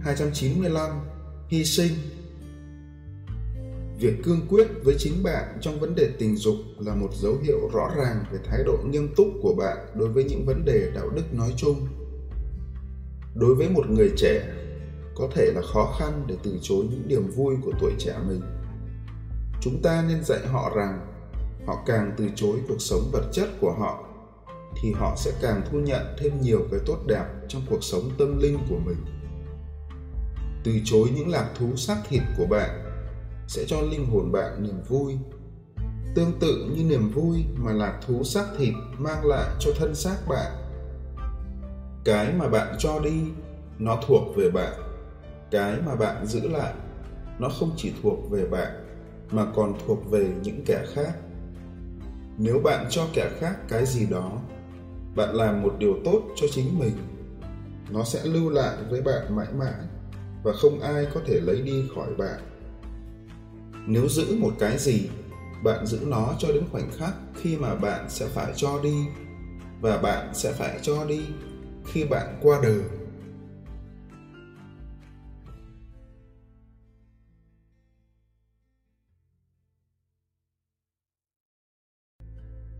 295 Hy sinh Việc cương quyết với chính bạn trong vấn đề tình dục là một dấu hiệu rõ ràng về thái độ nghiêm túc của bạn đối với những vấn đề đạo đức nói chung. Đối với một người trẻ, có thể là khó khăn để từ chối những niềm vui của tuổi trẻ mình. Chúng ta nên dạy họ rằng họ càng từ chối cuộc sống vật chất của họ thì họ sẽ càng thu nhận thêm nhiều cái tốt đẹp trong cuộc sống tâm linh của mình từ chối những lạc thú xác thịt của bạn, sẽ cho linh hồn bạn niềm vui. Tương tự như niềm vui mà lạc thú xác thịt mang lại cho thân xác bạn. Cái mà bạn cho đi, nó thuộc về bạn. Cái mà bạn giữ lại, nó không chỉ thuộc về bạn, mà còn thuộc về những kẻ khác. Nếu bạn cho kẻ khác cái gì đó, bạn làm một điều tốt cho chính mình, nó sẽ lưu lại với bạn mãi mãi và không ai có thể lấy đi khỏi bạn. Nếu giữ một cái gì, bạn giữ nó cho đến khoảnh khắc khi mà bạn sẽ phải cho đi và bạn sẽ phải cho đi khi bạn qua đời.